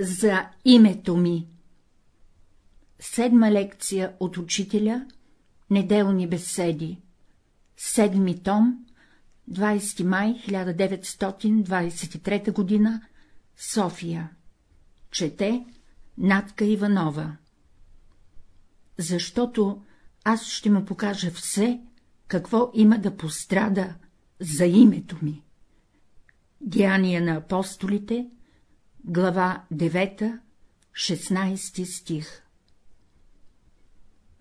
За името ми Седма лекция от учителя Неделни беседи Седми том 20 май 1923 г. София Чете Натка Иванова Защото аз ще му покажа все, какво има да пострада за името ми. Деяния на апостолите, глава 9, 16 стих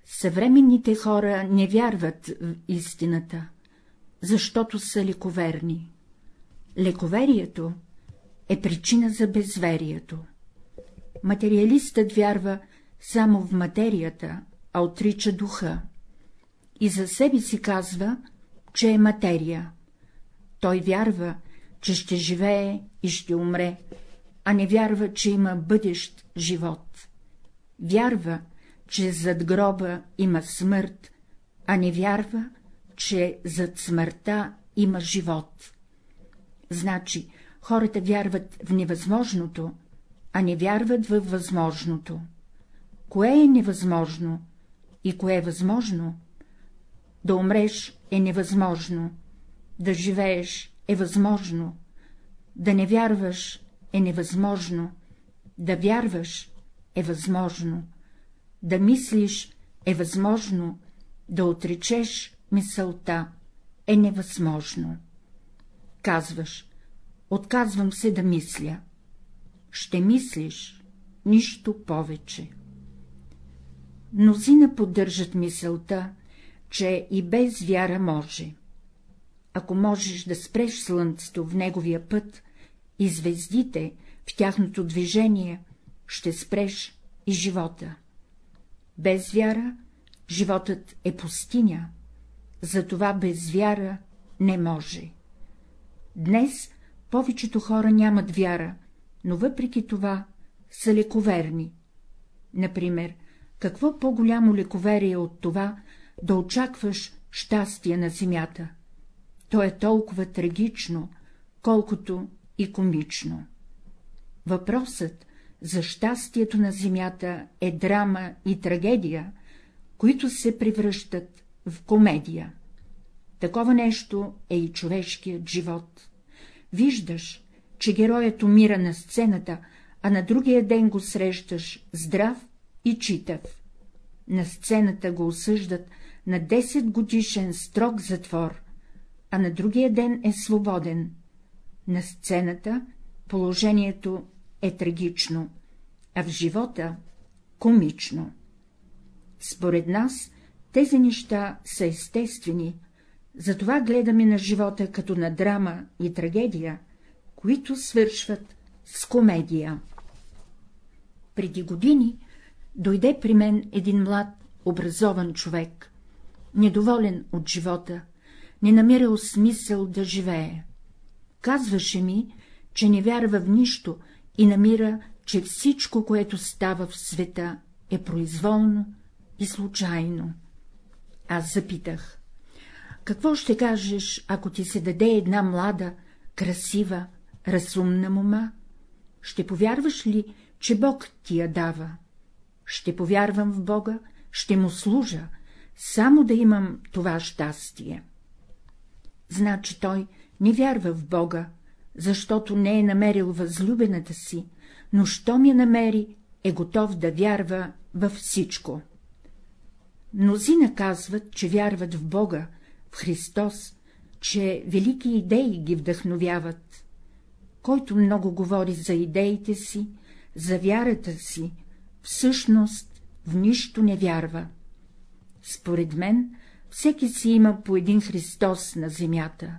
Съвременните хора не вярват в истината, защото са лековерни. Лековерието е причина за безверието. Материалистът вярва само в материята, а отрича духа. И за себе си казва, че е материя. Той вярва, че ще живее и ще умре, а не вярва, че има бъдещ живот. Вярва, че зад гроба има смърт, а не вярва, че зад смъртта има живот. Значи, хората вярват в невъзможното, а не вярват във възможното. Кое е невъзможно и кое е възможно? Да умреш е невъзможно, да живееш е възможно, да не вярваш е невъзможно, да вярваш е възможно, да мислиш е възможно, да отречеш мисълта е невъзможно. Казваш, отказвам се да мисля. Ще мислиш, нищо повече. Мнозина поддържат мисълта, че и без вяра може. Ако можеш да спреш слънцето в неговия път и звездите в тяхното движение, ще спреш и живота. Без вяра животът е пустиня, затова без вяра не може. Днес повечето хора нямат вяра, но въпреки това са лековерни. Например, какво по-голямо лековерие от това да очакваш щастие на земята? То е толкова трагично, колкото и комично. Въпросът за щастието на земята е драма и трагедия, които се превръщат в комедия. Такова нещо е и човешкият живот. Виждаш, че героят умира на сцената, а на другия ден го срещаш здрав и читав. На сцената го осъждат на 10 годишен строг затвор, а на другия ден е свободен. На сцената положението е трагично, а в живота — комично. Според нас тези неща са естествени, затова гледаме на живота като на драма и трагедия, които свършват с комедия. Преди години дойде при мен един млад, образован човек, недоволен от живота, не намирал смисъл да живее. Казваше ми, че не вярва в нищо и намира, че всичко, което става в света, е произволно и случайно. Аз запитах. Какво ще кажеш, ако ти се даде една млада, красива, разумна мома? Ще повярваш ли, че Бог ти я дава? Ще повярвам в Бога, ще му служа, само да имам това щастие. Значи той не вярва в Бога, защото не е намерил възлюбената си, но щом я намери, е готов да вярва във всичко. Мнозина казват, че вярват в Бога, в Христос, че велики идеи ги вдъхновяват. Който много говори за идеите си, за вярата си, всъщност в нищо не вярва. Според мен, всеки си има по един Христос на земята,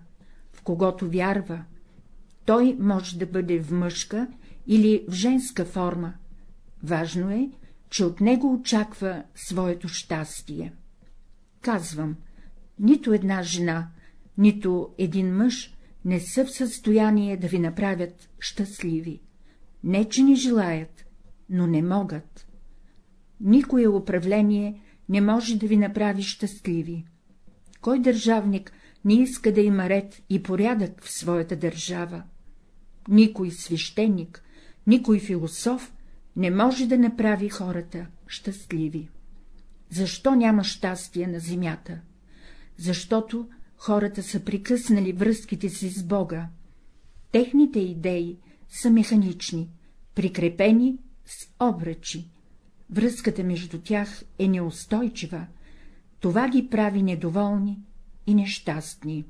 в когото вярва. Той може да бъде в мъжка или в женска форма. Важно е, че от него очаква своето щастие. Казвам, нито една жена, нито един мъж не са в състояние да ви направят щастливи. Не, че не желаят, но не могат. Никое управление не може да ви направи щастливи. Кой държавник не иска да има ред и порядък в своята държава? Никой свещеник, никой философ не може да направи хората щастливи. Защо няма щастие на земята? Защото хората са прекъснали връзките си с Бога. Техните идеи са механични, прикрепени с обръчи. Връзката между тях е неустойчива, това ги прави недоволни и нещастни.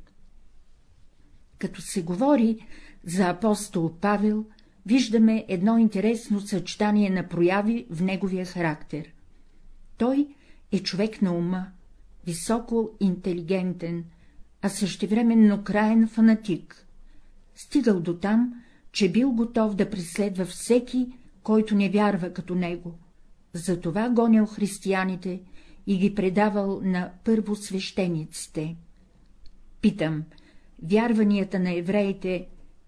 Като се говори за апостол Павел, виждаме едно интересно съчетание на прояви в неговия характер. Той е човек на ума, високо интелигентен, а същевременно краен фанатик. Стигал до там, че бил готов да преследва всеки, който не вярва като него. Затова гонял християните и ги предавал на първосвещениците. Питам, вярванията на евреите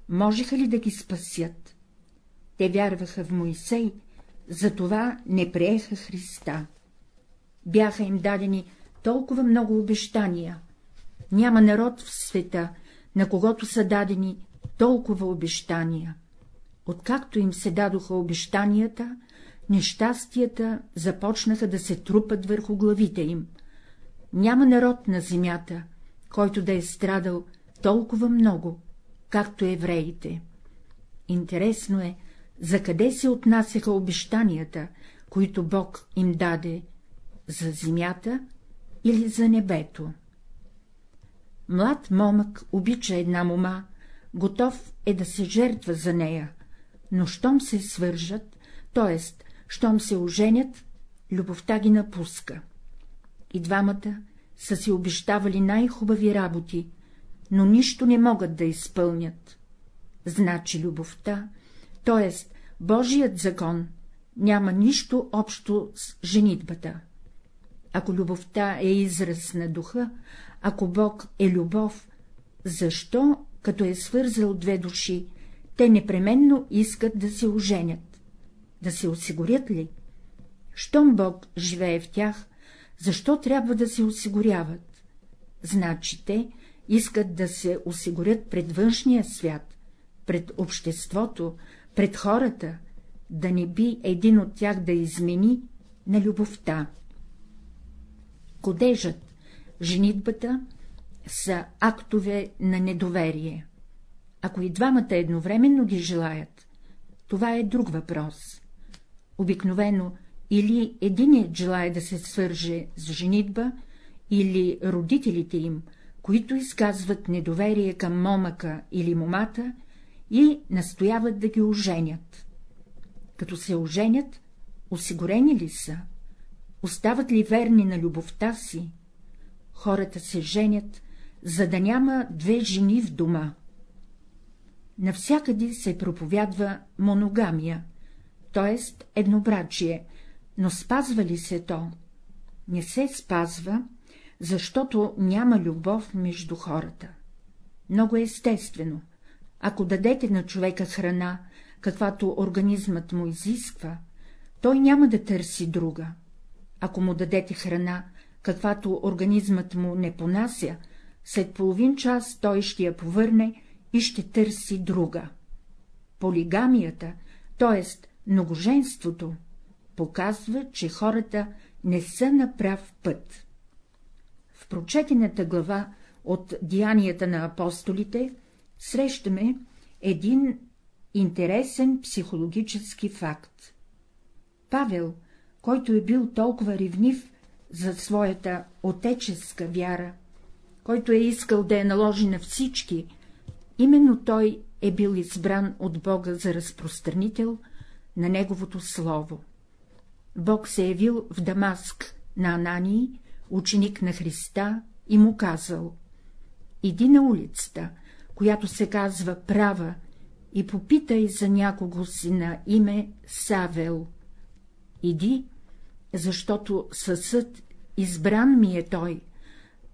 можеха ли да ги спасят? Те вярваха в Моисей, затова не приеха Христа. Бяха им дадени толкова много обещания. Няма народ в света, на когото са дадени толкова обещания. Откакто им се дадоха обещанията, нещастията започнаха да се трупат върху главите им. Няма народ на земята, който да е страдал толкова много, както евреите. Интересно е, за къде се отнасяха обещанията, които Бог им даде, за земята или за небето. Млад момък обича една мома, готов е да се жертва за нея, но щом се свържат, т.е. щом се оженят, любовта ги напуска. И двамата са си обещавали най-хубави работи, но нищо не могат да изпълнят. Значи любовта, т.е. Божият закон, няма нищо общо с женитбата. Ако любовта е израз на духа, ако Бог е любов, защо, като е свързал две души, те непременно искат да се оженят? Да се осигурят ли? Щом Бог живее в тях, защо трябва да се осигуряват? Значи те искат да се осигурят пред външния свят, пред обществото, пред хората, да не би един от тях да измени на любовта. Кодежът, женитбата са актове на недоверие. Ако и двамата едновременно ги желаят, това е друг въпрос. Обикновено или единият желая да се свърже с женитба, или родителите им, които изказват недоверие към момъка или момата и настояват да ги оженят. Като се оженят, осигурени ли са? Остават ли верни на любовта си? Хората се женят, за да няма две жени в дома. Навсякъде се проповядва моногамия, т.е. еднобрачие, но спазва ли се то? Не се спазва, защото няма любов между хората. Много естествено. Ако дадете на човека храна, каквато организмът му изисква, той няма да търси друга. Ако му дадете храна, каквато организмът му не понася, след половин час той ще я повърне и ще търси друга. Полигамията, т.е. многоженството, показва, че хората не са на прав път. В прочетената глава от Деянията на апостолите срещаме един интересен психологически факт. Павел, който е бил толкова ревнив за своята отеческа вяра, който е искал да я наложи на всички, именно той е бил избран от Бога за разпространител на Неговото Слово. Бог се явил в Дамаск на Анании, ученик на Христа, и му казал — иди на улицата, която се казва Права, и попитай за някого си на име Савел. Иди, защото със съд избран ми е той,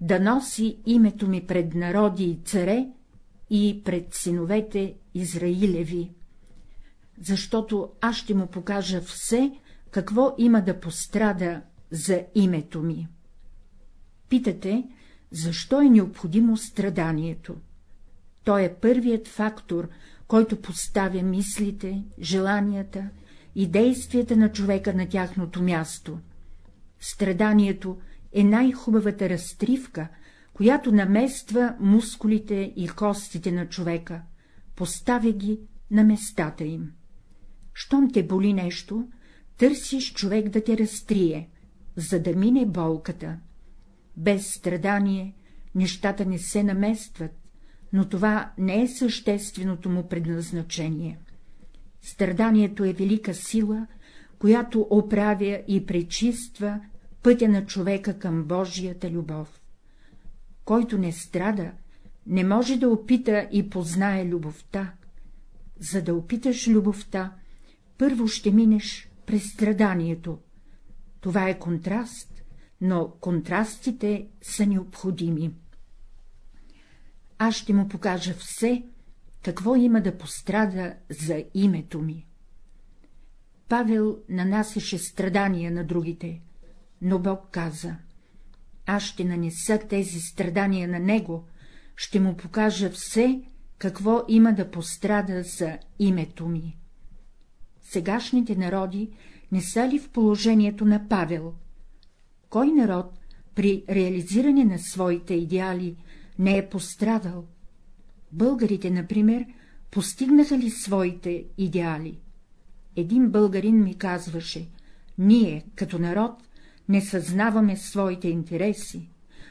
да носи името ми пред народи и царе и пред синовете Израилеви, защото аз ще му покажа все, какво има да пострада за името ми. Питате, защо е необходимо страданието? То е първият фактор, който поставя мислите, желанията и действията на човека на тяхното място. Страданието е най-хубавата разтривка, която намества мускулите и костите на човека, поставя ги на местата им. Щом те боли нещо, търсиш човек да те разтрие, за да мине болката. Без страдание нещата не се наместват, но това не е същественото му предназначение. Страданието е велика сила, която оправя и пречиства пътя на човека към Божията любов. Който не страда, не може да опита и познае любовта. За да опиташ любовта, първо ще минеш през страданието. Това е контраст, но контрастите са необходими. Аз ще му покажа все, какво има да пострада за името ми. Павел нанасяше страдания на другите, но Бог каза — аз ще нанеса тези страдания на него, ще му покажа все, какво има да пострада за името ми. Сегашните народи не са ли в положението на Павел? Кой народ при реализиране на своите идеали не е пострадал? Българите, например, постигнаха ли своите идеали? Един българин ми казваше, ние, като народ, не съзнаваме своите интереси.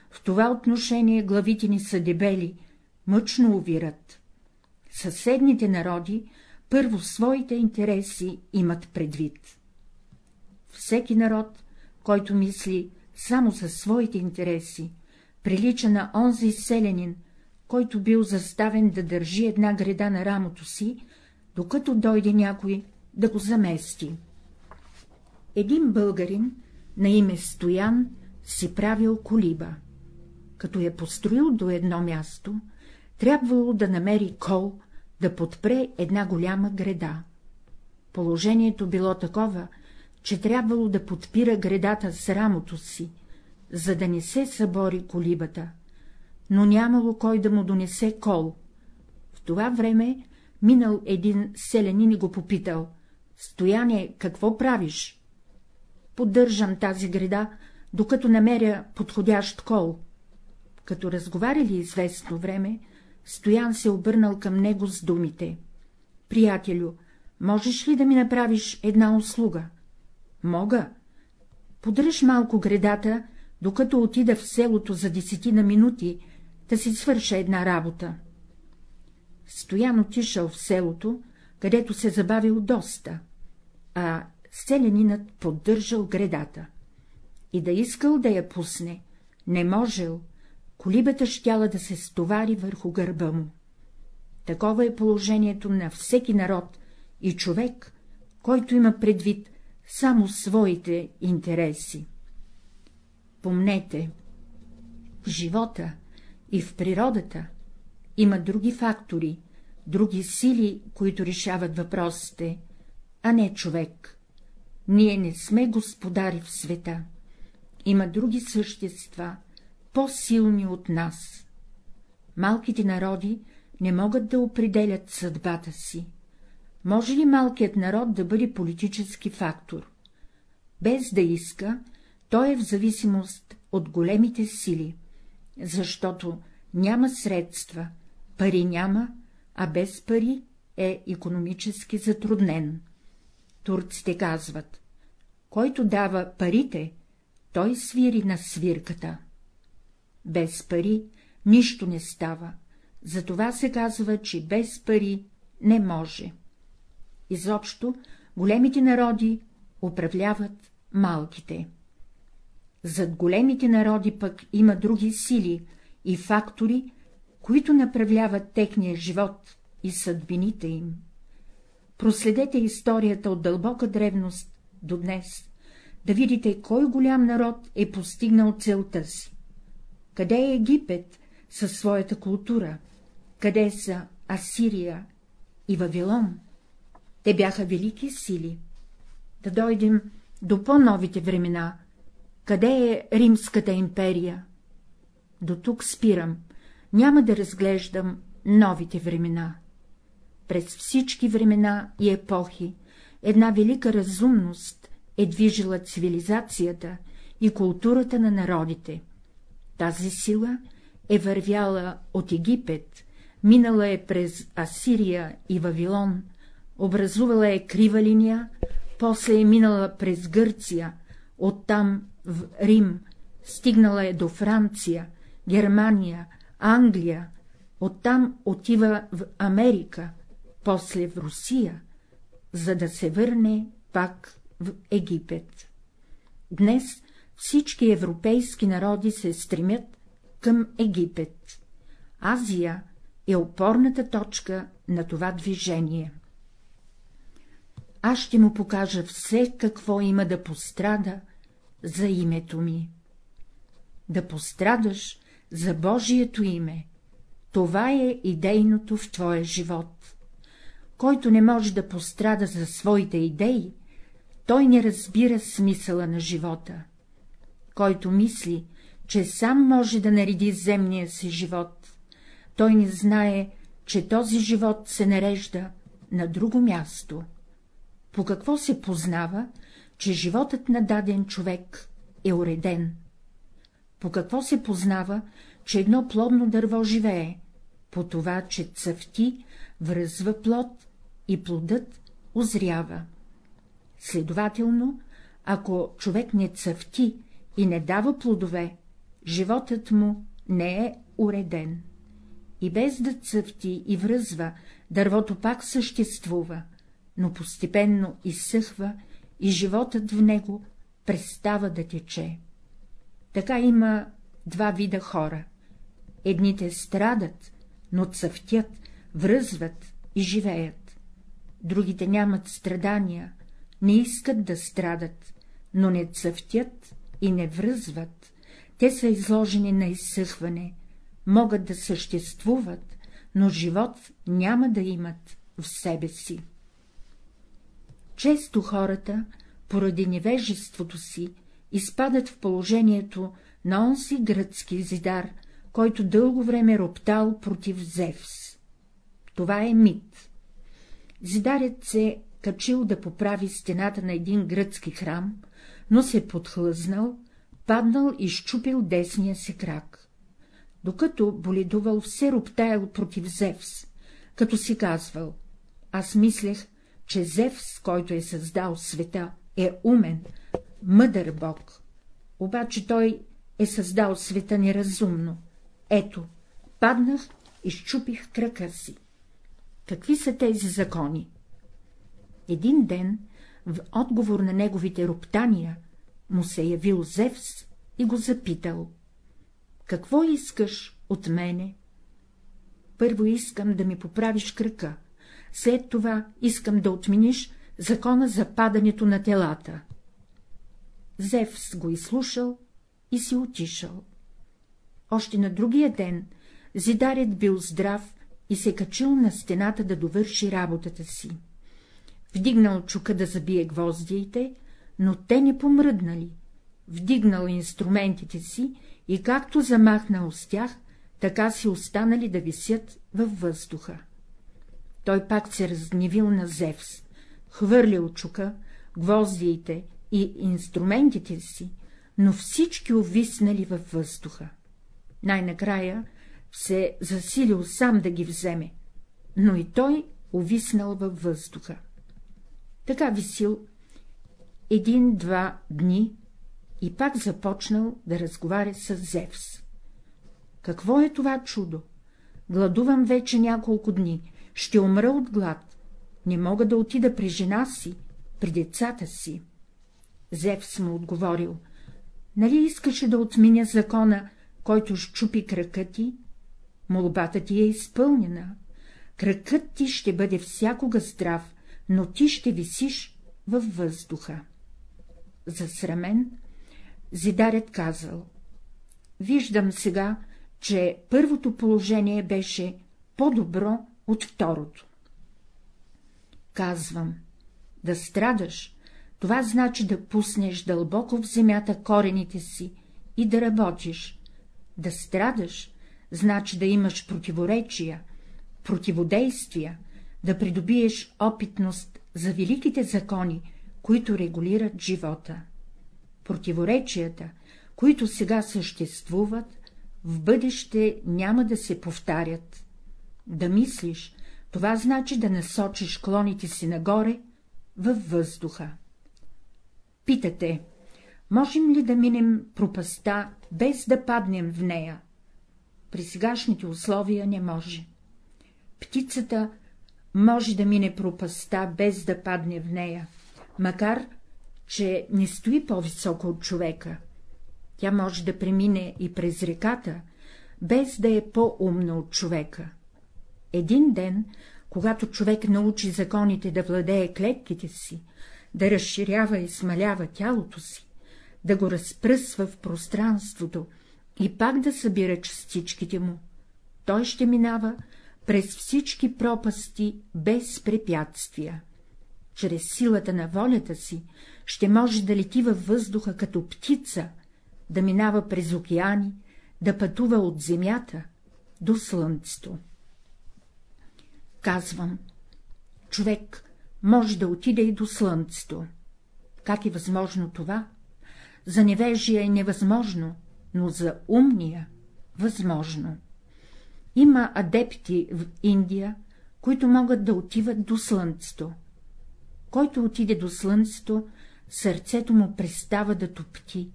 В това отношение главите ни са дебели, мъчно увират. Съседните народи първо своите интереси имат предвид. Всеки народ, който мисли само за своите интереси, прилича на онзи селянин, който бил заставен да държи една греда на рамото си, докато дойде някой да го замести. Един българин на име Стоян си правил колиба. Като я построил до едно място, трябвало да намери кол, да подпре една голяма греда. Положението било такова, че трябвало да подпира гредата с рамото си, за да не се събори колибата, но нямало кой да му донесе кол. В това време минал един селянин и го попитал — Стояне, какво правиш? Поддържам тази града, докато намеря подходящ кол. Като разговаряли известно време, Стоян се обърнал към него с думите. — Приятелю, можеш ли да ми направиш една услуга? — Мога. Подръж малко гредата, докато отида в селото за десетина минути, да си свърша една работа. Стоян отишъл в селото, където се забавил доста, а селянинът поддържал гредата. И да искал да я пусне, не можел, колибата щяла да се стовари върху гърба му. Такова е положението на всеки народ и човек, който има предвид само своите интереси. Помнете, в живота и в природата има други фактори, други сили, които решават въпросите, а не човек. Ние не сме господари в света. Има други същества, по-силни от нас. Малките народи не могат да определят съдбата си. Може ли малкият народ да бъде политически фактор? Без да иска, той е в зависимост от големите сили, защото няма средства, пари няма, а без пари е економически затруднен. Турците казват, който дава парите, той свири на свирката. Без пари нищо не става, затова се казва, че без пари не може. Изобщо големите народи управляват малките. Зад големите народи пък има други сили и фактори, които направляват техния живот и съдбините им. Проследете историята от дълбока древност до днес, да видите кой голям народ е постигнал целта си. Къде е Египет със своята култура? Къде са Асирия и Вавилон? Те бяха велики сили. Да дойдем до по-новите времена. Къде е Римската империя? До тук спирам. Няма да разглеждам новите времена. през всички времена и епохи една велика разумност е движила цивилизацията и културата на народите. Тази сила е вървяла от Египет, минала е през Асирия и Вавилон, образувала е крива линия, после е минала през Гърция, оттам в Рим, стигнала е до Франция, Германия, Англия, оттам отива в Америка, после в Русия, за да се върне пак в Египет. Днес всички европейски народи се стремят към Египет. Азия е опорната точка на това движение. Аз ще му покажа все какво има да пострада за името ми. Да пострадаш за Божието име, това е идейното в твоя живот. Който не може да пострада за своите идеи, той не разбира смисъла на живота. Който мисли, че сам може да нареди земния си живот, той не знае, че този живот се нарежда на друго място. По какво се познава, че животът на даден човек е уреден? По какво се познава, че едно плодно дърво живее? По това, че цъфти, връзва плод и плодът озрява. Следователно, ако човек не цъфти и не дава плодове, животът му не е уреден. И без да цъфти и връзва, дървото пак съществува, но постепенно изсъхва и животът в него престава да тече. Така има два вида хора. Едните страдат, но цъфтят, връзват и живеят. Другите нямат страдания, не искат да страдат, но не цъфтят и не връзват. Те са изложени на изсъхване, могат да съществуват, но живот няма да имат в себе си. Често хората, поради невежеството си, изпадат в положението на онзи гръцки зидар, който дълго време роптал против Зевс. Това е мит. Зидарят се качил да поправи стената на един гръцки храм, но се подхлъзнал, паднал и щупил десния си крак. Докато боледувал, все роптаял против Зевс, като си казвал — аз мислех, че Зевс, който е създал света, е умен, мъдър бог, обаче той е създал света неразумно. Ето, паднах и щупих крака си. Какви са тези закони? Един ден, в отговор на неговите роптания, му се явил Зевс и го запитал. Какво искаш от мене? Първо искам да ми поправиш крака, след това искам да отмениш закона за падането на телата. Зевс го изслушал и си отишъл. Още на другия ден зидарят бил здрав и се качил на стената да довърши работата си. Вдигнал чука да забие гвоздиите, но те не помръднали. Вдигнал инструментите си и както замахнал с тях, така си останали да висят във въздуха. Той пак се разгневил на Зевс, хвърлил чука, гвоздиите и инструментите си, но всички увиснали във въздуха. Най-накрая се засилил сам да ги вземе, но и той увиснал във въздуха. Така висил един-два дни и пак започнал да разговаря с Зевс. Какво е това чудо? Гладувам вече няколко дни, ще умра от глад, не мога да отида при жена си, при децата си. Зевс му отговорил, нали искаше да отменя закона, който щупи крака ти? Молбата ти е изпълнена. Кракът ти ще бъде всякога здрав, но ти ще висиш във въздуха. Засрамен, Зидарят казал. Виждам сега, че първото положение беше по-добро от второто. Казвам, да страдаш, това значи да пуснеш дълбоко в земята корените си и да работиш. Да страдаш, значи да имаш противоречия, противодействия, да придобиеш опитност за великите закони, които регулират живота. Противоречията, които сега съществуват, в бъдеще няма да се повтарят. Да мислиш, това значи да насочиш клоните си нагоре във въздуха. Питате, можем ли да минем пропаста, без да паднем в нея? При сегашните условия не може. Птицата може да мине пропаста, без да падне в нея, макар, че не стои по-високо от човека. Тя може да премине и през реката, без да е по-умна от човека. Един ден, когато човек научи законите да владее клетките си, да разширява и смалява тялото си, да го разпръсва в пространството и пак да събира частичките му, той ще минава през всички пропасти без препятствия. Чрез силата на волята си ще може да лети във въздуха като птица, да минава през океани, да пътува от земята до слънцето. Казвам, човек може да отиде и до слънцето. Как е възможно това? За невежия е невъзможно, но за умния — възможно. Има адепти в Индия, които могат да отиват до слънцето. Който отиде до слънцето, сърцето му престава да топти,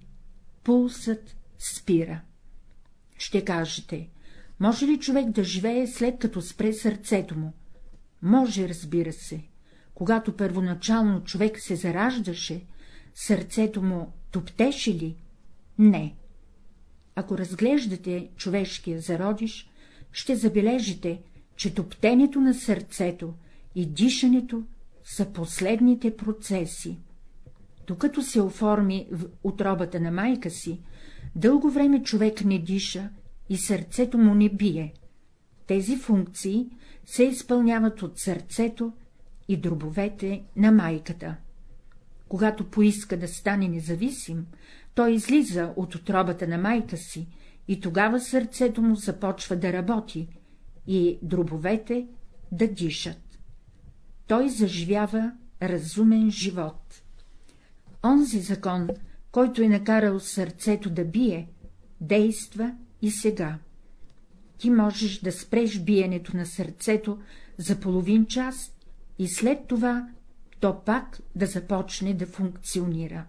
пулсът спира. Ще кажете, може ли човек да живее след като спре сърцето му? Може, разбира се. Когато първоначално човек се зараждаше, сърцето му топтеше ли? Не. Ако разглеждате човешкия зародиш, ще забележите, че топтенето на сърцето и дишането са последните процеси. Докато се оформи в отробата на майка си, дълго време човек не диша и сърцето му не бие. Тези функции се изпълняват от сърцето и дробовете на майката. Когато поиска да стане независим, той излиза от отробата на майка си и тогава сърцето му започва да работи и дробовете да дишат. Той заживява разумен живот. Онзи закон, който е накарал сърцето да бие, действа и сега. Ти можеш да спреш биенето на сърцето за половин час и след това то пак да започне да функционира.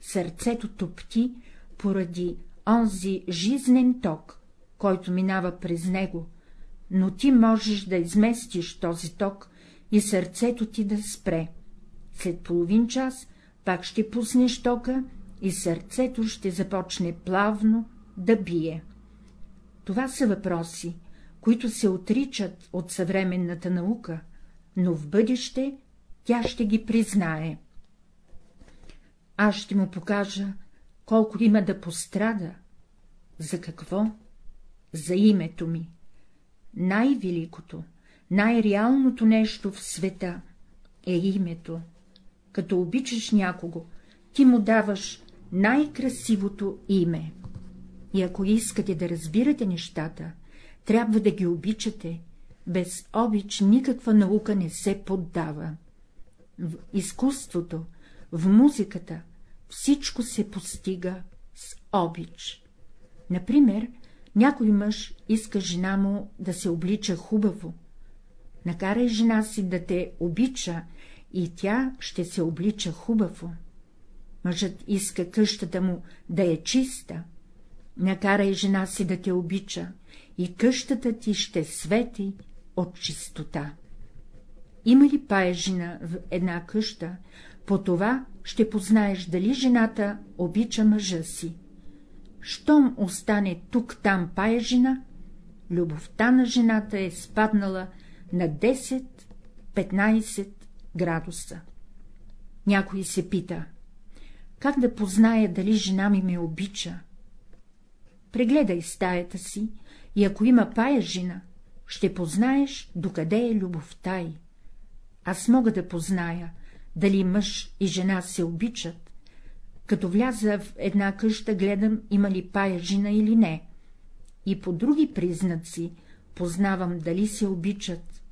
Сърцето топти поради онзи жизнен ток, който минава през него, но ти можеш да изместиш този ток и сърцето ти да спре. След половин час пак ще пуснеш тока и сърцето ще започне плавно да бие. Това са въпроси, които се отричат от съвременната наука, но в бъдеще тя ще ги признае. Аз ще му покажа, колко има да пострада. За какво? За името ми. Най-великото, най-реалното нещо в света е името. Като обичаш някого, ти му даваш най-красивото име. И ако искате да разбирате нещата, трябва да ги обичате. Без обич никаква наука не се поддава. В изкуството, в музиката, всичко се постига с обич. Например, някой мъж иска жена му да се облича хубаво. Накарай жена си да те обича и тя ще се облича хубаво. Мъжът иска къщата му да е чиста. Накарай жена си да те обича и къщата ти ще свети от чистота. Има ли паежина в една къща, по това ще познаеш дали жената обича мъжа си. Щом остане тук-там паежина, любовта на жената е спаднала на 10-15 градуса. Някой се пита, как да позная дали жена ми ме обича? Прегледай стаята си и ако има пая жена, ще познаеш докъде е любовта й. Аз мога да позная, дали мъж и жена се обичат. Като вляза в една къща, гледам има ли пая жена или не. И по други признаци познавам дали се обичат.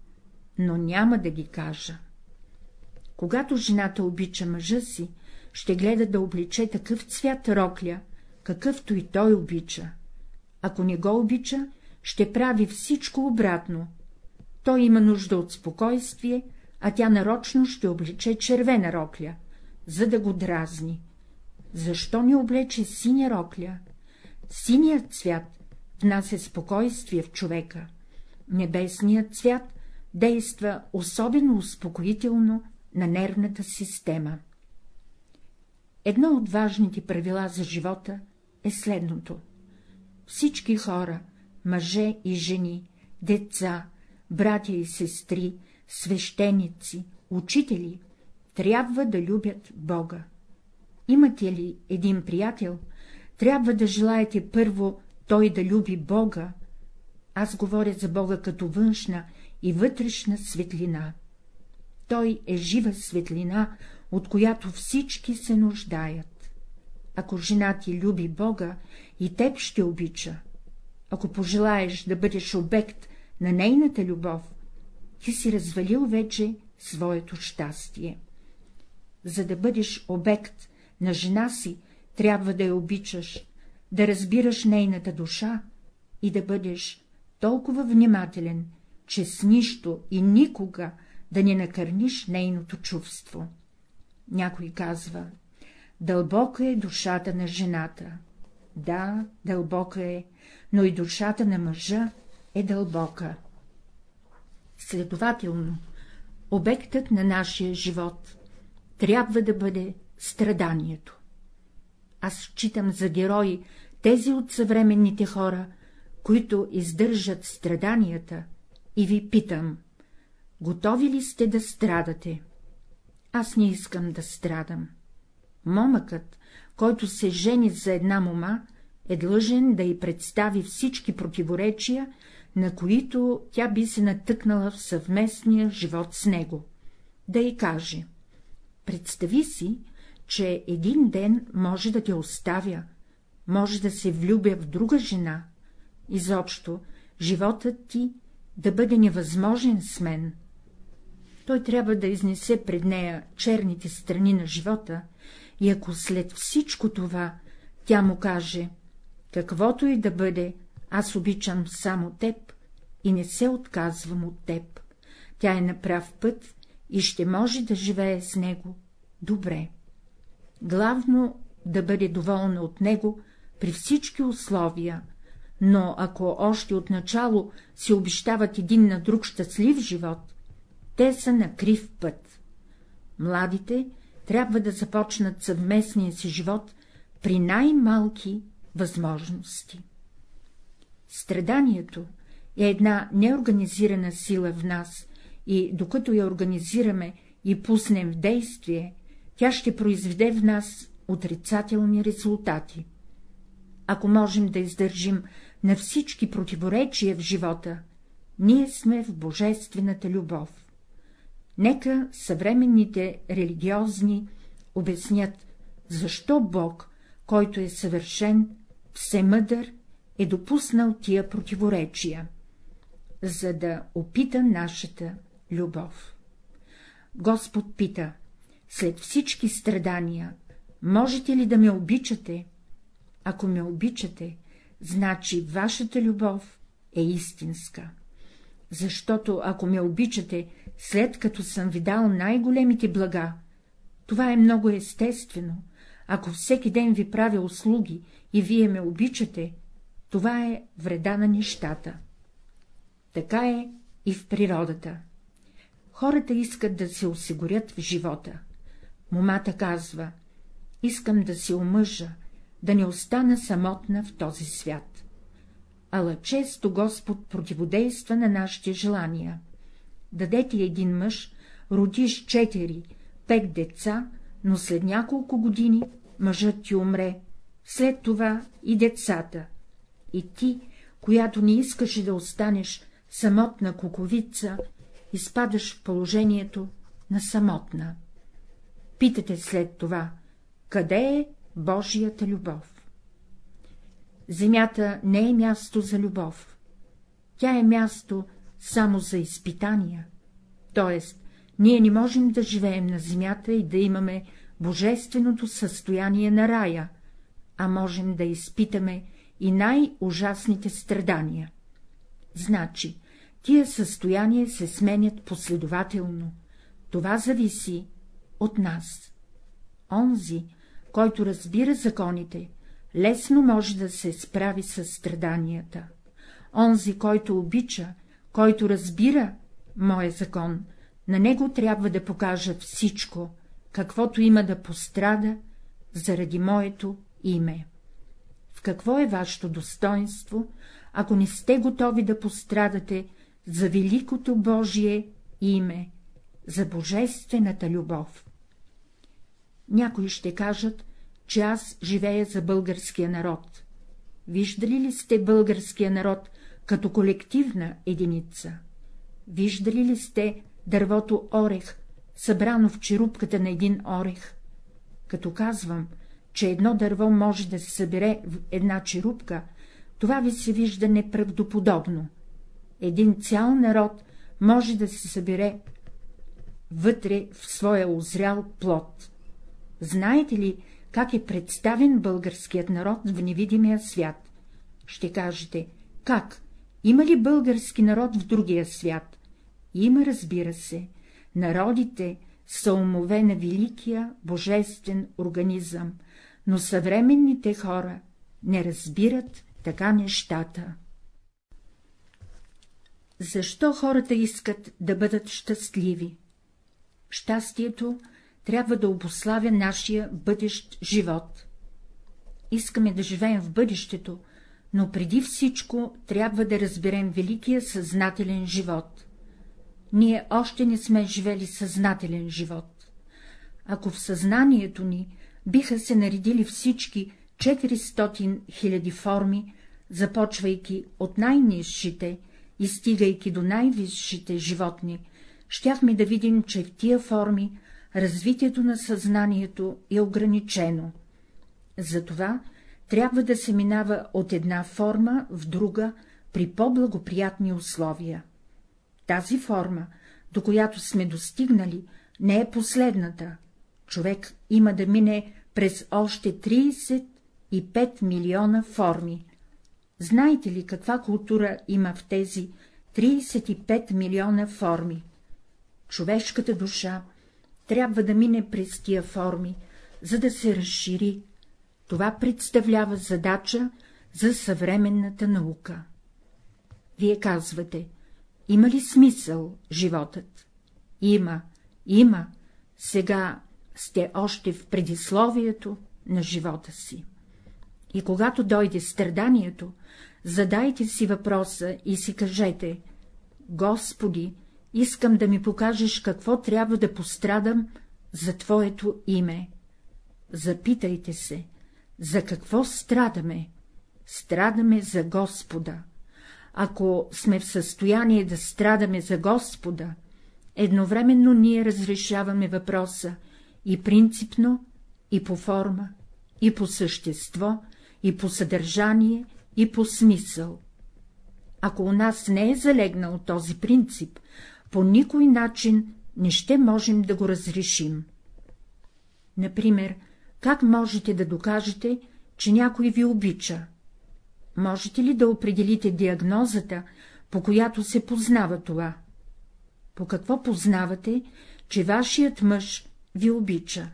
но няма да ги кажа. Когато жената обича мъжа си, ще гледа да обличе такъв цвят рокля, какъвто и той обича. Ако не го обича, ще прави всичко обратно. Той има нужда от спокойствие, а тя нарочно ще облече червена рокля, за да го дразни. Защо не облече синя рокля? Синият цвят внася спокойствие в човека. Небесният цвят действа особено успокоително на нервната система. Едно от важните правила за живота е следното. Всички хора, мъже и жени, деца, братя и сестри, свещеници, учители, трябва да любят Бога. Имате ли един приятел, трябва да желаете първо той да люби Бога. Аз говоря за Бога като външна и вътрешна светлина. Той е жива светлина, от която всички се нуждаят. Ако жена ти люби Бога, и теб ще обича. Ако пожелаеш да бъдеш обект на нейната любов, ти си развалил вече своето щастие. За да бъдеш обект на жена си, трябва да я обичаш, да разбираш нейната душа и да бъдеш толкова внимателен, че с нищо и никога да не накърниш нейното чувство. Някой казва, дълбока е душата на жената. Да, дълбока е, но и душата на мъжа е дълбока. Следователно, обектът на нашия живот трябва да бъде страданието. Аз считам за герои тези от съвременните хора, които издържат страданията, и ви питам, готови ли сте да страдате? Аз не искам да страдам. Момъкът, който се жени за една мома, е длъжен да й представи всички противоречия, на които тя би се натъкнала в съвместния живот с него. Да й каже — представи си, че един ден може да те оставя, може да се влюбя в друга жена, изобщо животът ти да бъде невъзможен с мен. Той трябва да изнесе пред нея черните страни на живота, и ако след всичко това тя му каже, каквото и да бъде, аз обичам само теб и не се отказвам от теб, тя е на прав път и ще може да живее с него добре главно да бъде доволна от него при всички условия, но ако още от начало си обещават един на друг щастлив живот, те са на крив път. Младите трябва да започнат съвместния си живот при най-малки възможности. Страданието е една неорганизирана сила в нас и докато я организираме и пуснем в действие, тя ще произведе в нас отрицателни резултати. Ако можем да издържим на всички противоречия в живота, ние сме в божествената любов. Нека съвременните религиозни обяснят, защо Бог, който е съвършен, всемъдър, е допуснал тия противоречия, за да опита нашата любов. Господ пита, след всички страдания, можете ли да ме обичате? Ако ме обичате, значи вашата любов е истинска. Защото ако ме обичате, след като съм ви дал най-големите блага, това е много естествено. Ако всеки ден ви правя услуги и вие ме обичате, това е вреда на нещата. Така е и в природата. Хората искат да се осигурят в живота. Момата казва — искам да се омъжа, да не остана самотна в този свят. Ала често Господ противодейства на нашите желания. Даде ти един мъж, родиш четири, пет деца, но след няколко години мъжът ти умре, след това и децата. И ти, която не искаше да останеш самотна куковица, изпадаш в положението на самотна. Питате след това, къде е Божията любов? Земята не е място за любов. Тя е място само за изпитания. т.е. ние не можем да живеем на земята и да имаме божественото състояние на рая, а можем да изпитаме и най-ужасните страдания. Значи, тия състояния се сменят последователно. Това зависи от нас. Онзи, който разбира законите, лесно може да се справи с страданията. Онзи, който обича, който разбира моя закон, на него трябва да покажа всичко, каквото има да пострада заради моето име. В какво е вашето достоинство, ако не сте готови да пострадате за великото Божие име, за божествената любов? Някои ще кажат, че аз живея за българския народ. Виждали ли сте българския народ като колективна единица? Виждали ли сте дървото орех, събрано в черупката на един орех? Като казвам, че едно дърво може да се събере в една черупка, това ви се вижда неправдоподобно. Един цял народ може да се събере вътре в своя озрял плод. Знаете ли, как е представен българският народ в невидимия свят? Ще кажете, как? Има ли български народ в другия свят? Има, разбира се. Народите са умове на великия божествен организъм, но съвременните хора не разбират така нещата. Защо хората искат да бъдат щастливи? Щастието трябва да обославя нашия бъдещ живот. Искаме да живеем в бъдещето, но преди всичко трябва да разберем великия съзнателен живот. Ние още не сме живели съзнателен живот. Ако в съзнанието ни биха се наредили всички 400 000 форми, започвайки от най-низшите и стигайки до най-висшите животни, щяхме да видим, че в тия форми развитието на съзнанието е ограничено. Затова трябва да се минава от една форма в друга при по-благоприятни условия. Тази форма, до която сме достигнали, не е последната. Човек има да мине през още 35 милиона форми. Знаете ли каква култура има в тези 35 милиона форми? Човешката душа трябва да мине през тия форми, за да се разшири. Това представлява задача за съвременната наука. Вие казвате, има ли смисъл животът? Има, има, сега сте още в предисловието на живота си. И когато дойде страданието, задайте си въпроса и си кажете — Господи, искам да ми покажеш какво трябва да пострадам за Твоето име. Запитайте се, за какво страдаме? Страдаме за Господа. Ако сме в състояние да страдаме за Господа, едновременно ние разрешаваме въпроса и принципно, и по форма, и по същество, и по съдържание, и по смисъл. Ако у нас не е залегнал този принцип, по никой начин не ще можем да го разрешим. Например, как можете да докажете, че някой ви обича? Можете ли да определите диагнозата, по която се познава това? По какво познавате, че вашият мъж ви обича?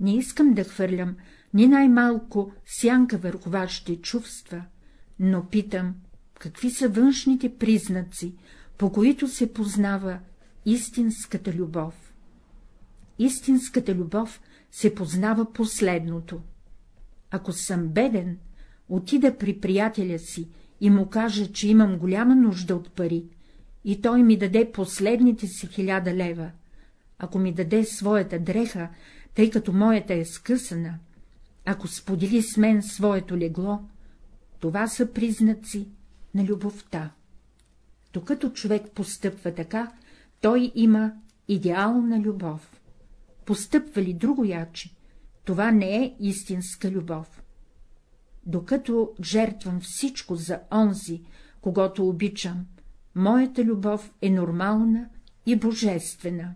Не искам да хвърлям ни най-малко сянка върху вашите чувства, но питам, какви са външните признаци, по които се познава истинската любов. Истинската любов се познава последното. Ако съм беден, отида при приятеля си и му кажа, че имам голяма нужда от пари, и той ми даде последните си хиляда лева. Ако ми даде своята дреха, тъй като моята е скъсана, ако сподели с мен своето легло, това са признаци на любовта. Докато човек постъпва така, той има идеална любов. Постъпва ли другояче, това не е истинска любов. Докато жертвам всичко за онзи, когато обичам, моята любов е нормална и божествена.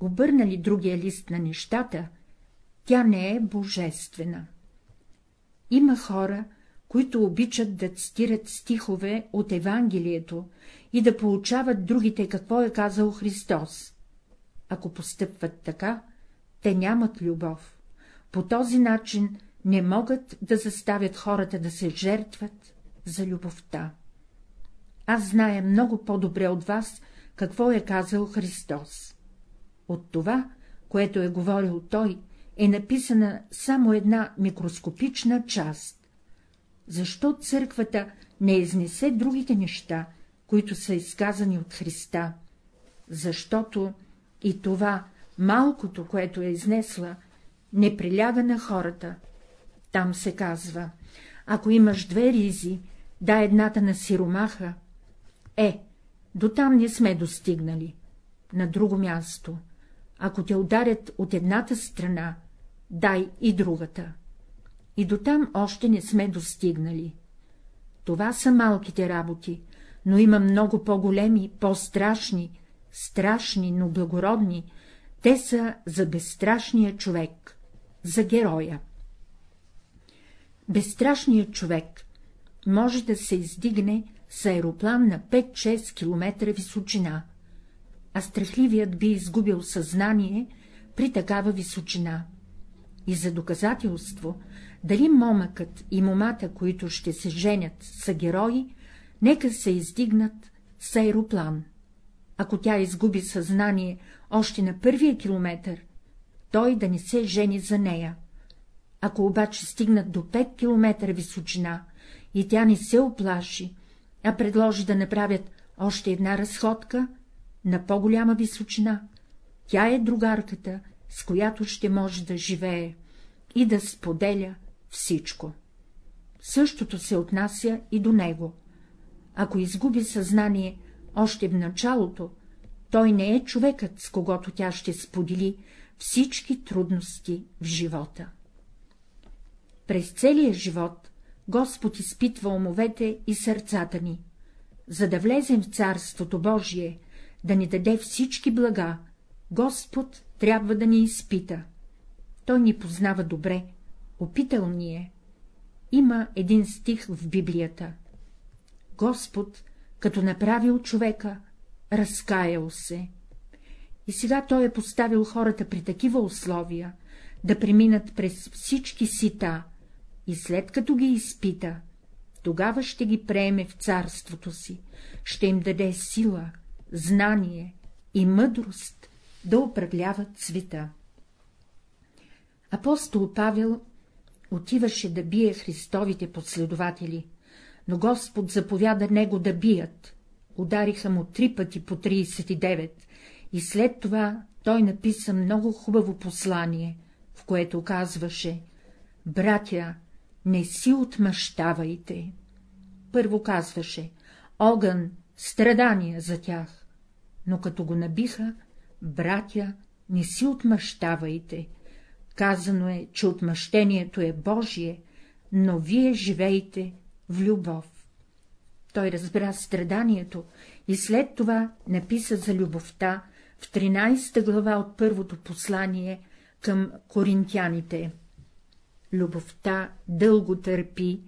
Обърнали другия лист на нещата, тя не е божествена. Има хора, които обичат да цитират стихове от Евангелието и да получават другите какво е казал Христос. Ако постъпват така, те нямат любов. По този начин не могат да заставят хората да се жертват за любовта. Аз зная много по-добре от вас, какво е казал Христос. От това, което е говорил Той, е написана само една микроскопична част. Защо църквата не изнесе другите неща, които са изказани от Христа? Защото и това, малкото, което е изнесла, не приляга на хората. Там се казва, ако имаш две ризи, дай едната на сиромаха. Е, до там не сме достигнали. На друго място, ако те ударят от едната страна, дай и другата. И до там още не сме достигнали. Това са малките работи, но има много по-големи, по-страшни, страшни, но благородни, те са за безстрашния човек, за героя. Безстрашният човек може да се издигне с аероплан на 5-6 км височина, а страхливият би изгубил съзнание при такава височина. И за доказателство, дали момъкът и момата, които ще се женят, са герои, нека се издигнат с аероплан. Ако тя изгуби съзнание още на първия километър, той да не се жени за нея. Ако обаче стигнат до 5 километра височина и тя не се оплаши, а предложи да направят още една разходка на по-голяма височина, тя е другарката, с която ще може да живее и да споделя всичко. Същото се отнася и до него. Ако изгуби съзнание още в началото, той не е човекът, с когото тя ще сподели всички трудности в живота. През целия живот Господ изпитва умовете и сърцата ни. За да влезем в Царството Божие, да ни даде всички блага, Господ трябва да ни изпита. Той ни познава добре, опитал ни е. Има един стих в Библията. Господ, като направил човека, разкаял се. И сега той е поставил хората при такива условия, да преминат през всички сита, и след като ги изпита, тогава ще ги приеме в царството си, ще им даде сила, знание и мъдрост да управляват света. Апостол Павел отиваше да бие Христовите последователи, но Господ заповяда него да бият. Удариха му три пъти по 39 и след това той написа много хубаво послание, в което казваше — Братя, не си отмъщавайте. Първо казваше — огън, страдания за тях, но като го набиха, братя, не си отмъщавайте. Казано е, че отмъщението е Божие, но вие живейте в любов. Той разбра страданието и след това написа за любовта в 13 глава от първото послание към коринтяните. Любовта дълго търпи,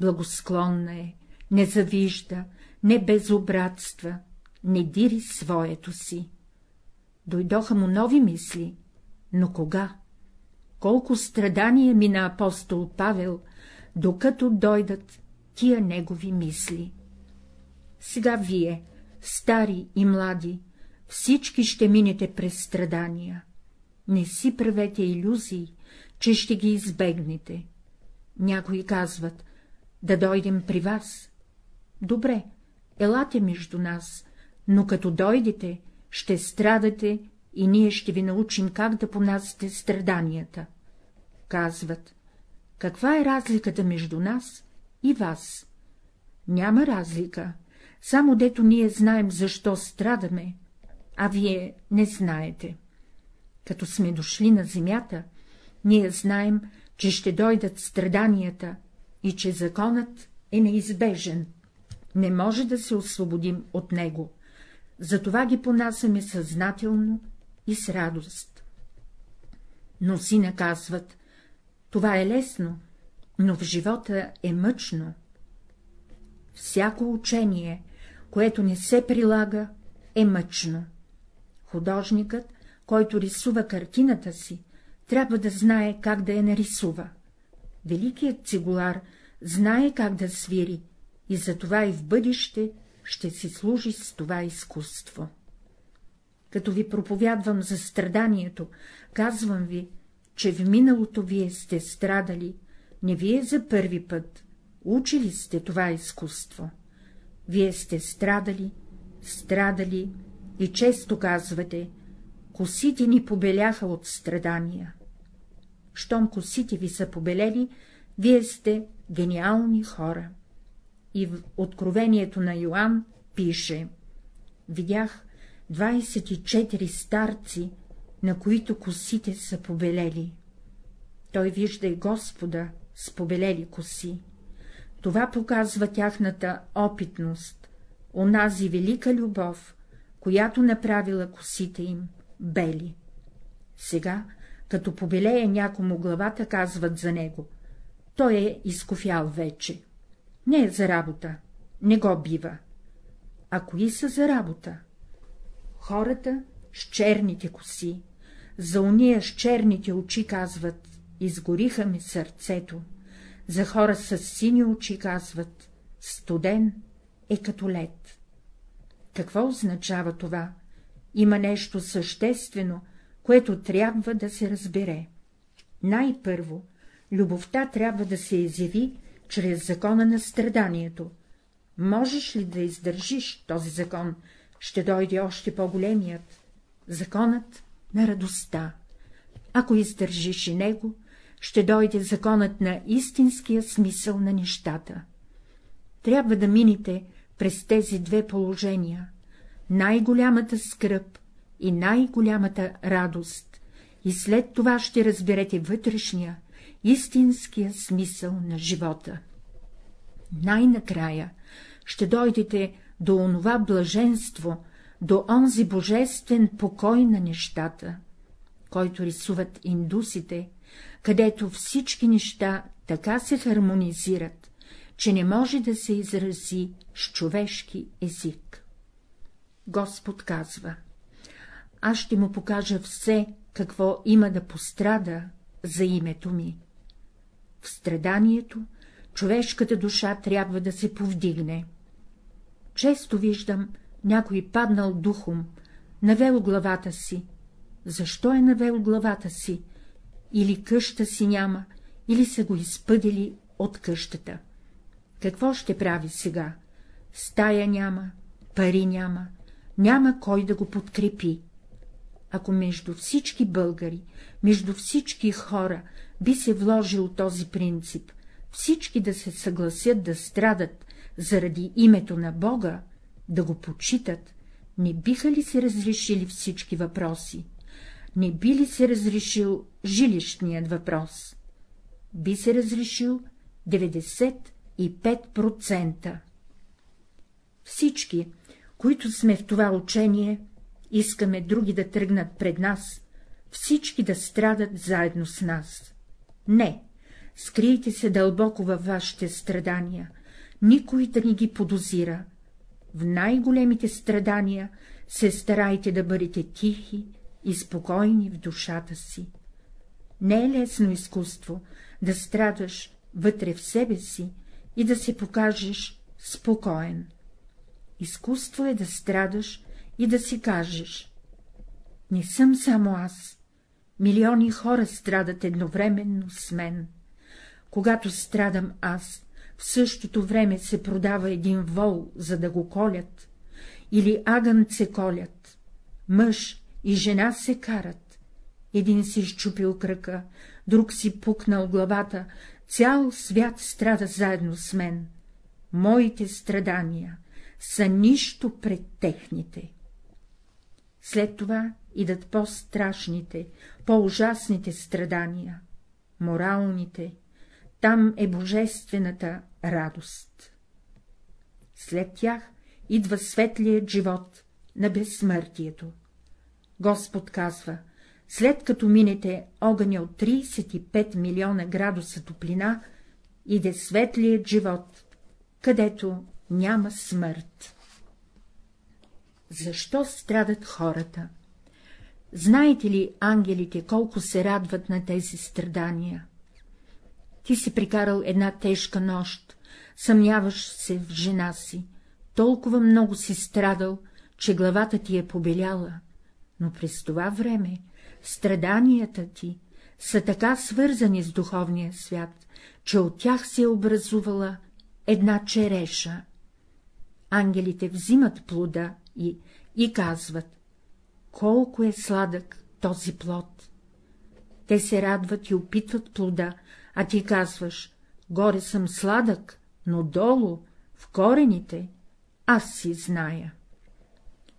благосклонна е, не завижда, не безобратства, не дири своето си. Дойдоха му нови мисли, но кога? Колко страдания мина апостол Павел, докато дойдат тия негови мисли. Сега вие, стари и млади, всички ще минете през страдания. Не си правете иллюзии, че ще ги избегнете. Някои казват, да дойдем при вас. Добре, елате между нас, но като дойдете, ще страдате и ние ще ви научим как да понасите страданията. Казват, каква е разликата между нас и вас? Няма разлика, само дето ние знаем защо страдаме, а вие не знаете. Като сме дошли на земята, ние знаем, че ще дойдат страданията и че законът е неизбежен. Не може да се освободим от него. Затова ги понасяме съзнателно и с радост. Но си наказват, това е лесно, но в живота е мъчно. Всяко учение, което не се прилага, е мъчно. Художникът, който рисува картината си, трябва да знае как да я нарисува. Великият цигулар знае как да свири и затова и в бъдеще ще си служи с това изкуство. Като ви проповядвам за страданието, казвам ви, че в миналото вие сте страдали, не вие за първи път, учили сте това изкуство. Вие сте страдали, страдали и често казвате, косите ни побеляха от страдания. Щом косите ви са побелели, вие сте гениални хора. И в Откровението на Йоанн пише — видях 24 старци, на които косите са побелели. Той вижда и Господа с побелели коси. Това показва тяхната опитност, онази велика любов, която направила косите им бели. Сега, като побелее някому главата, казват за него. Той е изкофял вече. Не е за работа, не го бива. А кои са за работа? Хората с черните коси, за уния с черните очи казват, изгориха ми сърцето, за хора с сини очи казват, студен е като лед. Какво означава това? Има нещо съществено, което трябва да се разбере. Най-първо, любовта трябва да се изяви чрез закона на страданието. Можеш ли да издържиш този закон, ще дойде още по-големият — законът на радостта. Ако издържиш и него, ще дойде законът на истинския смисъл на нещата. Трябва да минете през тези две положения — най-голямата скръп и най-голямата радост, и след това ще разберете вътрешния, истинския смисъл на живота. Най-накрая ще дойдете до онова блаженство, до онзи божествен покой на нещата, който рисуват индусите, където всички неща така се хармонизират, че не може да се изрази с човешки език. Господ казва, аз ще му покажа все, какво има да пострада за името ми. В страданието човешката душа трябва да се повдигне. Често виждам някой паднал духом, навел главата си. Защо е навел главата си? Или къща си няма, или са го изпъдили от къщата. Какво ще прави сега? Стая няма, пари няма, няма кой да го подкрепи. Ако между всички българи, между всички хора би се вложил този принцип, всички да се съгласят да страдат заради името на Бога, да го почитат, не биха ли се разрешили всички въпроси? Не би ли се разрешил жилищният въпрос? Би се разрешил 95%. Всички, които сме в това учение, искаме други да тръгнат пред нас, всички да страдат заедно с нас. Не, скрийте се дълбоко във вашите страдания, никой да ни ги подозира. В най-големите страдания се старайте да бъдете тихи и спокойни в душата си. Не е лесно изкуство да страдаш вътре в себе си и да се покажеш спокоен. Изкуство е да страдаш и да си кажеш — не съм само аз, милиони хора страдат едновременно с мен. Когато страдам аз, в същото време се продава един вол, за да го колят, или агънце колят, мъж и жена се карат, един си изчупил кръка, друг си пукнал главата, цял свят страда заедно с мен. Моите страдания са нищо пред техните. След това идат по-страшните, по-ужасните страдания, моралните, там е божествената радост. След тях идва светлият живот на безсмъртието. Господ казва, след като минете огъня от 35 милиона градуса топлина, иде светлият живот, където няма смърт. Защо страдат хората? Знаете ли, ангелите, колко се радват на тези страдания? Ти си прикарал една тежка нощ, съмняваш се в жена си, толкова много си страдал, че главата ти е побеляла, но през това време страданията ти са така свързани с духовния свят, че от тях се е образувала една череша. Ангелите взимат плода и, и казват, колко е сладък този плод. Те се радват и опитват плода, а ти казваш, горе съм сладък, но долу, в корените, аз си зная.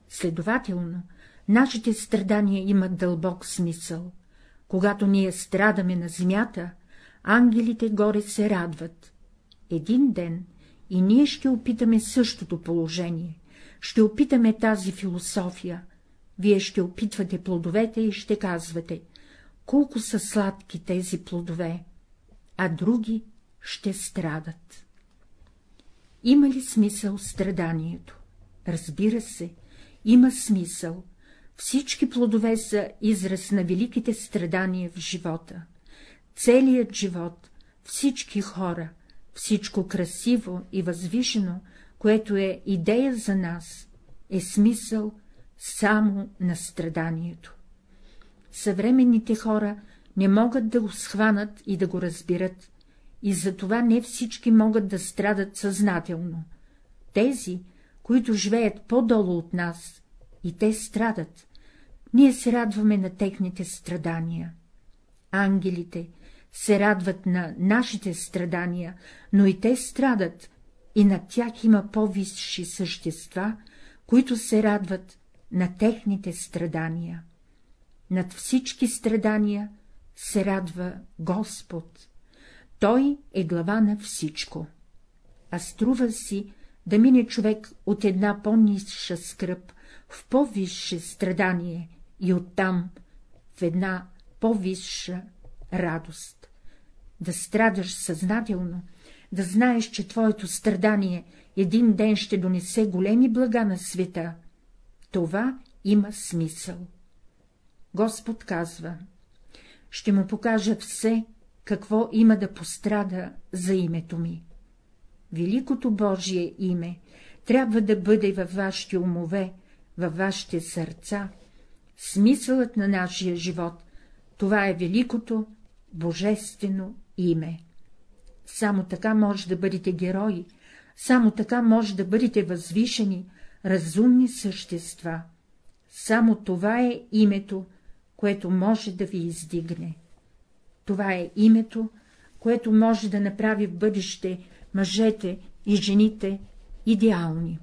Следователно, нашите страдания имат дълбок смисъл. Когато ние страдаме на земята, ангелите горе се радват. Един ден и ние ще опитаме същото положение, ще опитаме тази философия, вие ще опитвате плодовете и ще казвате, колко са сладки тези плодове, а други ще страдат. Има ли смисъл страданието? Разбира се, има смисъл. Всички плодове са израз на великите страдания в живота. Целият живот, всички хора, всичко красиво и възвишено, което е идея за нас, е смисъл само на страданието. Съвременните хора не могат да го схванат и да го разбират, и затова не всички могат да страдат съзнателно. Тези, които живеят по-долу от нас, и те страдат, ние се радваме на техните страдания. Ангелите се радват на нашите страдания, но и те страдат, и на тях има по-висши същества, които се радват на техните страдания. Над всички страдания се радва Господ. Той е глава на всичко. А струва си да мине човек от една по-низша скръп в по-висше страдание и оттам в една по-висша радост. Да страдаш съзнателно, да знаеш, че твоето страдание един ден ще донесе големи блага на света, това има смисъл. Господ казва, ще му покажа все, какво има да пострада за името ми. Великото Божие име трябва да бъде във вашите умове, във вашите сърца. Смисълът на нашия живот — това е великото божествено име. Само така може да бъдете герои, само така може да бъдете възвишени, разумни същества. Само това е името, което може да ви издигне. Това е името, което може да направи в бъдеще мъжете и жените идеални.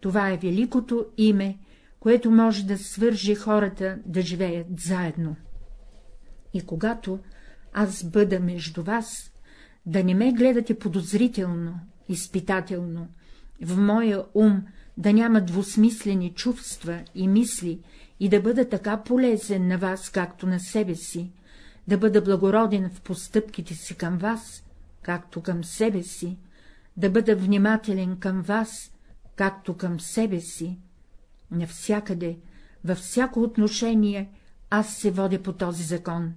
Това е великото име, което може да свърже хората да живеят заедно. И когато аз бъда между вас, да не ме гледате подозрително, изпитателно, в моя ум да няма двусмислени чувства и мисли и да бъда така полезен на вас, както на себе си, да бъда благороден в постъпките си към вас, както към себе си, да бъда внимателен към вас, както към себе си. Навсякъде, във всяко отношение, аз се водя по този закон.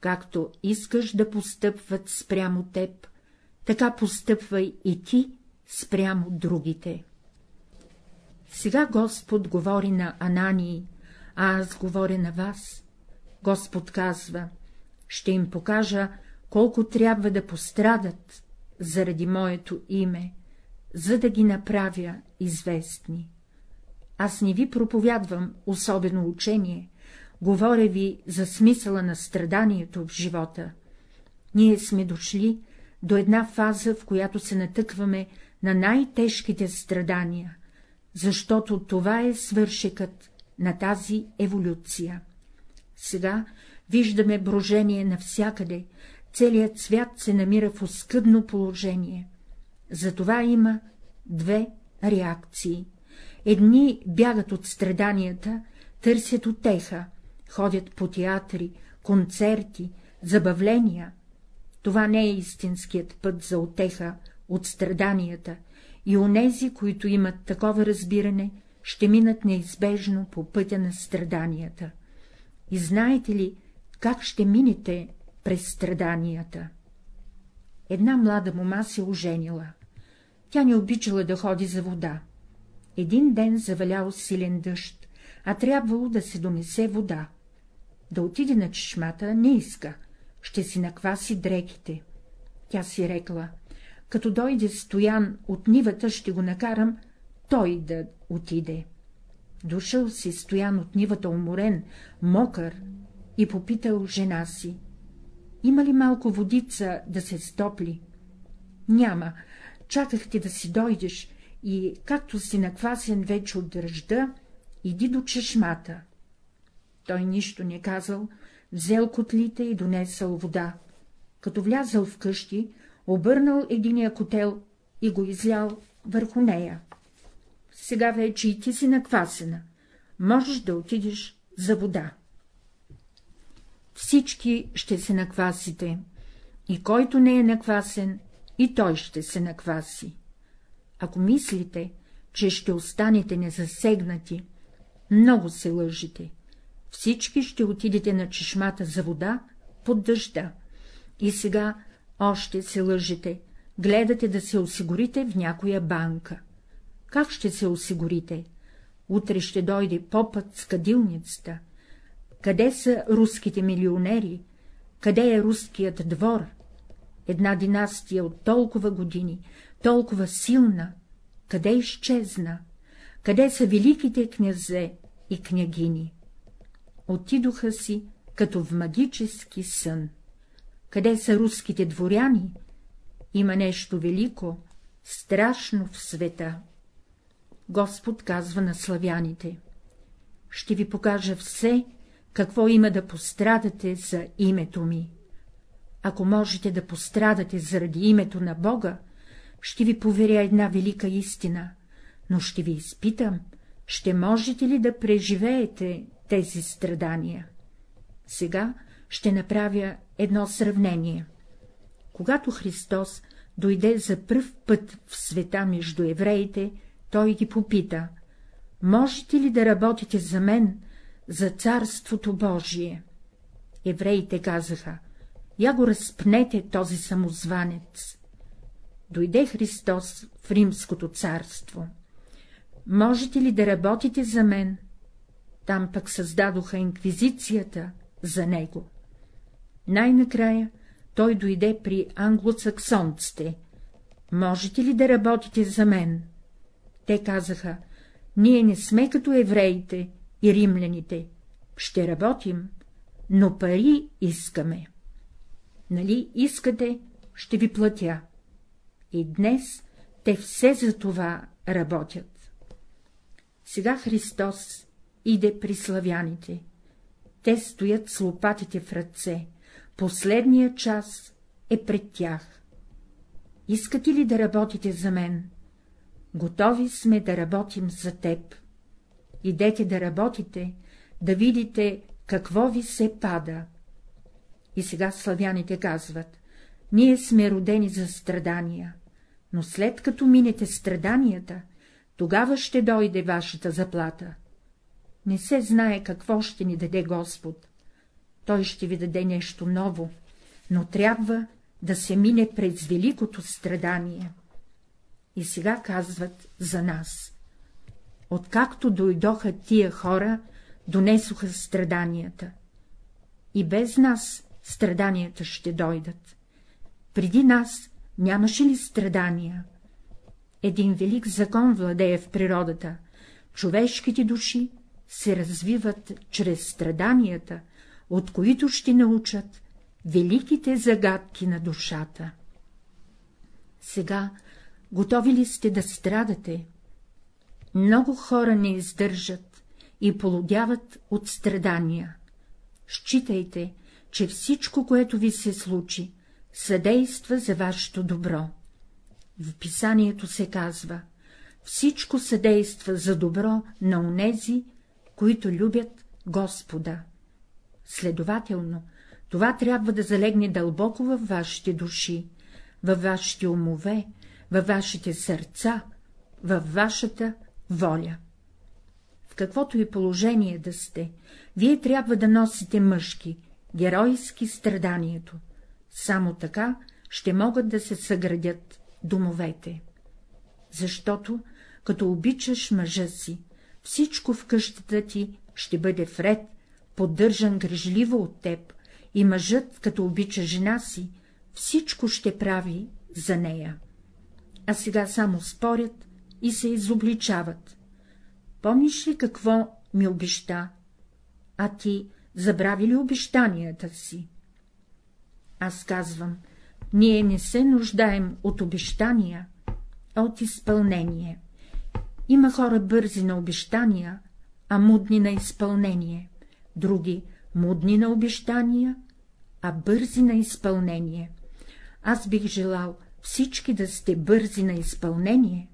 Както искаш да постъпват спрямо теб, така постъпвай и ти спрямо другите. Сега Господ говори на Анании, а аз говоря на вас. Господ казва, ще им покажа, колко трябва да пострадат заради моето име, за да ги направя известни. Аз не ви проповядвам особено учение, говоря ви за смисъла на страданието в живота. Ние сме дошли до една фаза, в която се натъкваме на най-тежките страдания, защото това е свършекът на тази еволюция. Сега виждаме брожение навсякъде, целият свят се намира в оскъдно положение. Затова има две реакции. Едни бягат от страданията, търсят отеха, ходят по театри, концерти, забавления. Това не е истинският път за отеха от страданията, и онези, които имат такова разбиране, ще минат неизбежно по пътя на страданията. И знаете ли, как ще минете през страданията? Една млада мома се оженила. Тя не обичала да ходи за вода. Един ден завалял силен дъжд, а трябвало да се донесе вода. Да отиде на чешмата не иска, ще си накваси дреките. Тя си рекла, като дойде стоян от нивата, ще го накарам той да отиде. Дошъл си стоян от нивата уморен, мокър, и попитал жена си. Има ли малко водица да се стопли? Няма. Чаках ти да си дойдеш и, както си наквасен вече от дъжда, иди до чешмата. Той нищо не казал, взел котлите и донесъл вода. Като влязъл в къщи, обърнал единия котел и го излял върху нея. Сега вече и ти си наквасена, можеш да отидеш за вода. Всички ще се наквасите, и който не е наквасен, и той ще се накваси. Ако мислите, че ще останете незасегнати, много се лъжите. Всички ще отидете на чешмата за вода под дъжда. И сега още се лъжете, гледате да се осигурите в някоя банка. Как ще се осигурите? Утре ще дойде попът с кадилницата. Къде са руските милионери? Къде е руският двор? Една династия от толкова години, толкова силна, къде изчезна? Къде са великите князе и княгини? Отидоха си, като в магически сън. Къде са руските дворяни? Има нещо велико, страшно в света. Господ казва на славяните. Ще ви покажа все, какво има да пострадате за името ми. Ако можете да пострадате заради името на Бога, ще ви поверя една велика истина, но ще ви изпитам, ще можете ли да преживеете тези страдания. Сега ще направя едно сравнение. Когато Христос дойде за пръв път в света между евреите, той ги попита — можете ли да работите за мен, за Царството Божие? Евреите казаха — я го разпнете този самозванец. Дойде Христос в Римското царство. Можете ли да работите за мен? Там пък създадоха инквизицията за него. Най-накрая той дойде при англосаксонците. Можете ли да работите за мен? Те казаха, ние не сме като евреите и римляните, ще работим, но пари искаме. Нали искате, ще ви платя. И днес те все за това работят. Сега Христос иде при славяните. Те стоят с лопатите в ръце, последния час е пред тях. Искате ли да работите за мен? Готови сме да работим за теб. Идете да работите, да видите какво ви се пада. И сега славяните казват, ние сме родени за страдания, но след като минете страданията, тогава ще дойде вашата заплата. Не се знае какво ще ни даде Господ. Той ще ви даде нещо ново, но трябва да се мине през великото страдание. И сега казват за нас. Откакто дойдоха тия хора, донесоха страданията. И без нас страданията ще дойдат. Преди нас нямаше ли страдания? Един велик закон владее в природата. Човешките души се развиват чрез страданията, от които ще научат великите загадки на душата. Сега готови ли сте да страдате? Много хора не издържат и полудяват от страдания. Считайте, че всичко, което ви се случи, съдейства за вашето добро. В писанието се казва, всичко съдейства за добро на онези, които любят Господа. Следователно, това трябва да залегне дълбоко във вашите души, във вашите умове, във вашите сърца, във вашата воля. В каквото и положение да сте, вие трябва да носите мъжки, геройски страданието. Само така ще могат да се съградят домовете. Защото, като обичаш мъжа си, всичко в къщата ти ще бъде вред, поддържан грижливо от теб, и мъжът, като обича жена си, всичко ще прави за нея. А сега само спорят и се изобличават. Помниш ли какво ми обеща? А ти забрави ли обещанията си? Аз казвам, ние не се нуждаем от обещания, а от изпълнение. Има хора бързи на обещания, а мудни на изпълнение, други мудни на обещания, а бързи на изпълнение. Аз бих желал всички да сте бързи на изпълнение,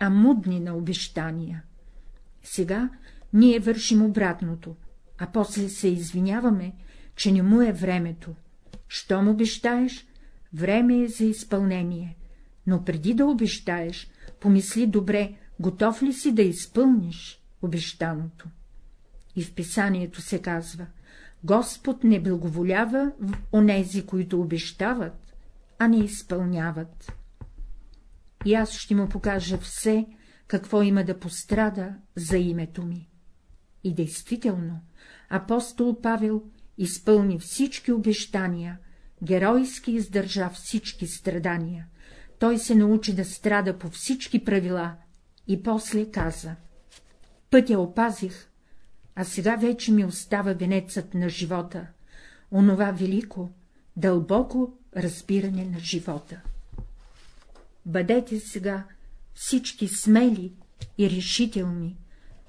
а мудни на обещания. Сега ние вършим обратното, а после се извиняваме, че не му е времето. Щом обещаеш, време е за изпълнение, но преди да обещаеш, помисли добре, готов ли си да изпълниш обещаното. И в писанието се казва, Господ не благоволява в онези, които обещават, а не изпълняват. И аз ще му покажа все, какво има да пострада за името ми. И действително, апостол Павел изпълни всички обещания, геройски издържа всички страдания, той се научи да страда по всички правила и после каза — пътя опазих, а сега вече ми остава венецът на живота, онова велико, дълбоко разбиране на живота. Бъдете сега всички смели и решителни,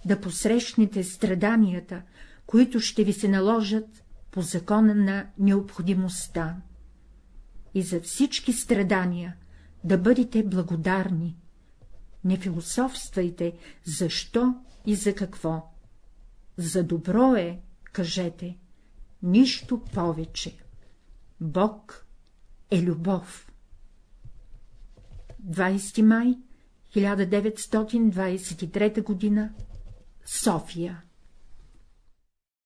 да посрещнете страданията, които ще ви се наложат по закона на необходимостта. И за всички страдания да бъдете благодарни. Не философствайте, защо и за какво. За добро е, кажете, нищо повече. Бог е любов. 20 май 1923 г. София